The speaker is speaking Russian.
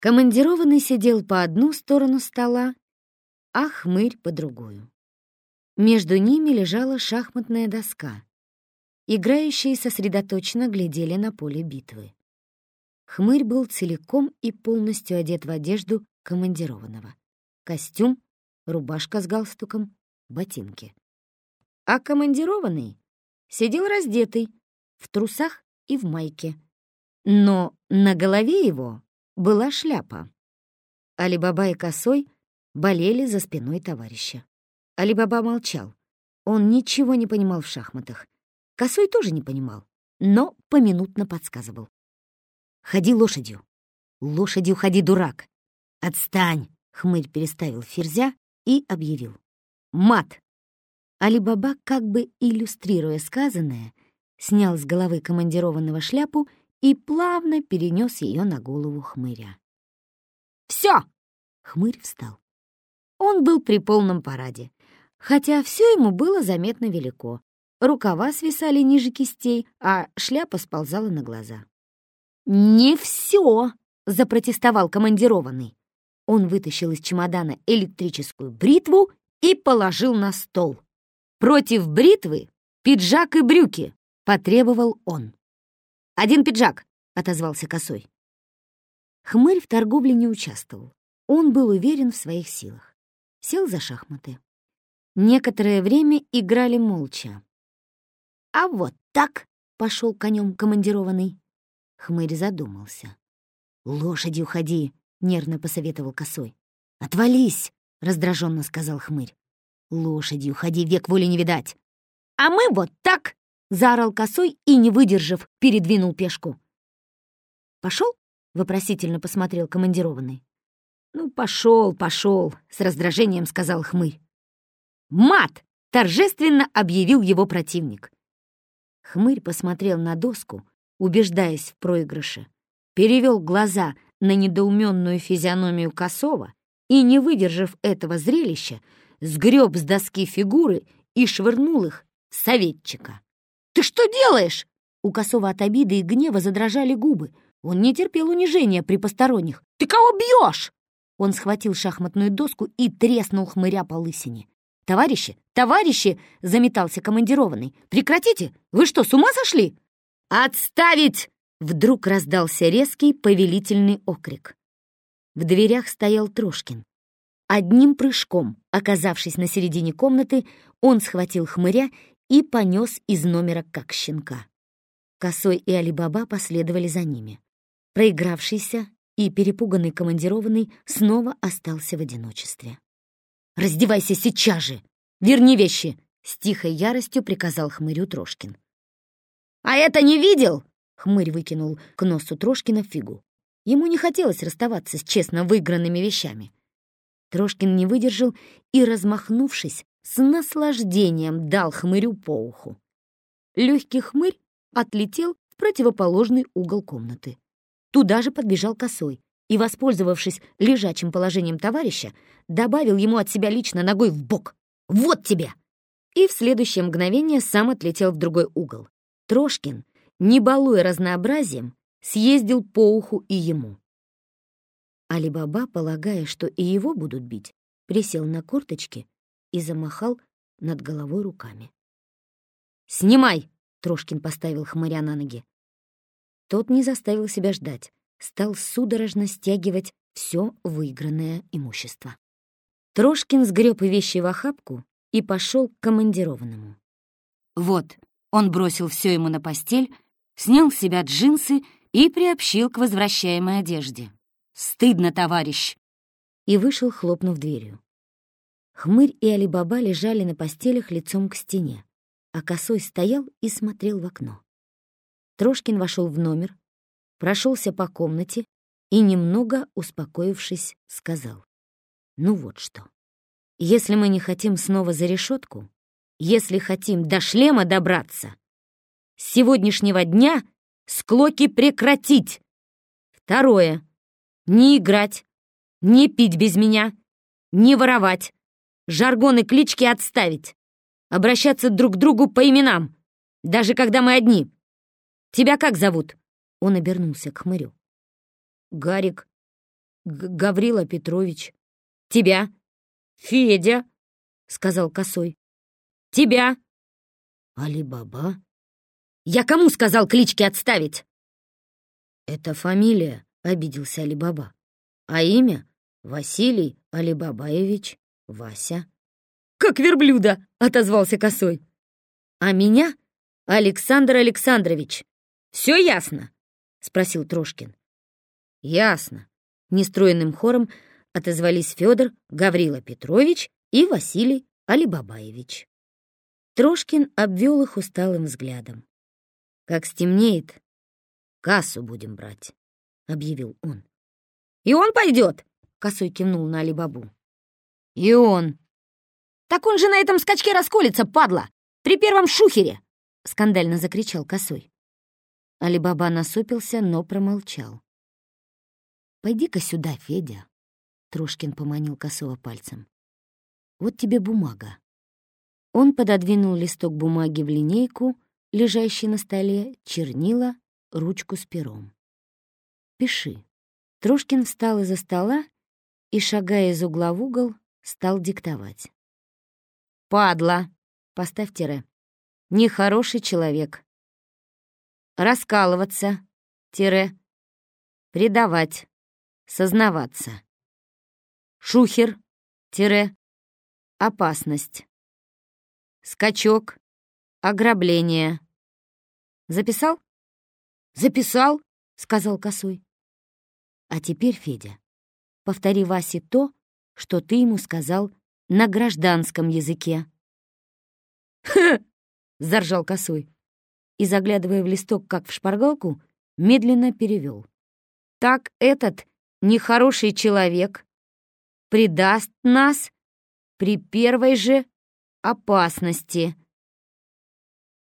Командированный сидел по одну сторону стола, а хмырь по другую. Между ними лежала шахматная доска. Играющие сосредоточенно глядели на поле битвы. Хмырь был целиком и полностью одет в одежду командированного. Костюм, рубашка с галстуком, ботинки. А командированный сидел раздетый, в трусах и в майке. Но на голове его была шляпа. Алибаба и Косой болели за спиной товарища. Алибаба молчал. Он ничего не понимал в шахматах. Косой тоже не понимал, но поминутно подсказывал. «Ходи лошадью! Лошадью ходи, дурак! Отстань!» Хмырь переставил ферзя и объявил. «Мат!» Алибаба, как бы иллюстрируя сказанное, снял с головы командированного шляпу и плавно перенес ее на голову хмыря. «Все!» — хмырь встал. Он был при полном параде, хотя все ему было заметно велико. Рукава свисали ниже кистей, а шляпа сползала на глаза. «Не все!» — запротестовал командированный. Он вытащил из чемодана электрическую бритву и положил на стол. «Против бритвы пиджак и брюки!» — потребовал он. «Один пиджак», — отозвался Косой. Хмырь в торговле не участвовал. Он был уверен в своих силах. Сел за шахматы. Некоторое время играли молча. «А вот так!» — пошел конем командированный. Хмырь задумался. «Лошадью ходи!» — нервно посоветовал Косой. «Отвались!» — раздраженно сказал Хмырь. «Лошадью ходи, век воли не видать!» «А мы вот так!» — заорал косой и, не выдержав, передвинул пешку. «Пошел?» — вопросительно посмотрел командированный. «Ну, пошел, пошел», — с раздражением сказал хмырь. «Мат!» — торжественно объявил его противник. Хмырь посмотрел на доску, убеждаясь в проигрыше, перевел глаза на недоуменную физиономию Косова и, не выдержав этого зрелища, сгреб с доски фигуры и швырнул их советчика. «Ты что делаешь?» У Косова от обиды и гнева задрожали губы. Он не терпел унижения при посторонних. «Ты кого бьешь?» Он схватил шахматную доску и треснул хмыря по лысине. «Товарищи, товарищи!» — заметался командированный. «Прекратите! Вы что, с ума сошли?» «Отставить!» — вдруг раздался резкий повелительный окрик. В дверях стоял Трошкин. Одним прыжком, оказавшись на середине комнаты, он схватил хмыря и понес из номера как щенка. Косой и Алибаба последовали за ними. Проигравшийся и перепуганный командированный снова остался в одиночестве. «Раздевайся сейчас же! Верни вещи!» — с тихой яростью приказал хмырю Трошкин. «А это не видел?» — хмырь выкинул к носу Трошкина фигу. Ему не хотелось расставаться с честно выигранными вещами. Трошкин не выдержал и, размахнувшись, с наслаждением дал хмырю по уху. Легкий хмырь отлетел в противоположный угол комнаты. Туда же подбежал косой и, воспользовавшись лежачим положением товарища, добавил ему от себя лично ногой в бок. «Вот тебе!» И в следующее мгновение сам отлетел в другой угол. Трошкин, не балуя разнообразием, съездил по уху и ему. Али-Баба, полагая, что и его будут бить, присел на корточки и замахал над головой руками. «Снимай!» — Трошкин поставил хмыря на ноги. Тот не заставил себя ждать, стал судорожно стягивать все выигранное имущество. Трошкин сгреб вещи в охапку и пошел к командированному. Вот, он бросил все ему на постель, снял с себя джинсы и приобщил к возвращаемой одежде. «Стыдно, товарищ!» И вышел, хлопнув дверью. Хмырь и Алибаба лежали на постелях лицом к стене, а Косой стоял и смотрел в окно. Трошкин вошел в номер, прошелся по комнате и, немного успокоившись, сказал. «Ну вот что. Если мы не хотим снова за решетку, если хотим до шлема добраться, с сегодняшнего дня склоки прекратить. Второе. Не играть, не пить без меня, не воровать, Жаргон и клички отставить. Обращаться друг к другу по именам, даже когда мы одни. Тебя как зовут?» Он обернулся к хмырю. «Гарик». Г Гаврила Петрович. Тебя? Федя, сказал Косой. Тебя? Али-Баба. Я кому сказал клички отставить? Это фамилия, обиделся Али-Баба. А имя Василий Алибабаевич Вася. Как верблюда, отозвался Косой. А меня Александр Александрович. Все ясно? спросил Трошкин. Ясно. Нестроенным хором отозвались Федор Гаврила Петрович и Василий Алибабаевич. Трошкин обвел их усталым взглядом. «Как стемнеет, кассу будем брать», — объявил он. «И он пойдет?» — косой кивнул на Алибабу. «И он». «Так он же на этом скачке расколется, падла! При первом шухере!» — скандально закричал косой. Алибаба насупился, но промолчал. «Пойди-ка сюда, Федя», — Трошкин поманил косого пальцем. «Вот тебе бумага». Он пододвинул листок бумаги в линейку, лежащий на столе, чернила, ручку с пером. «Пиши». Трошкин встал из-за стола и, шагая из угла в угол, стал диктовать. «Падла!» — поставь тире. «Нехороший человек». «Раскалываться!» — тире. «Предавать!» сознаваться. Шухер, тире, опасность. Скачок, ограбление. Записал? Записал, сказал Косой. А теперь, Федя, повтори Васе то, что ты ему сказал на гражданском языке. «Ха!» — заржал Косой и, заглядывая в листок, как в шпаргалку, медленно перевел. «Так этот нехороший человек предаст нас при первой же опасности.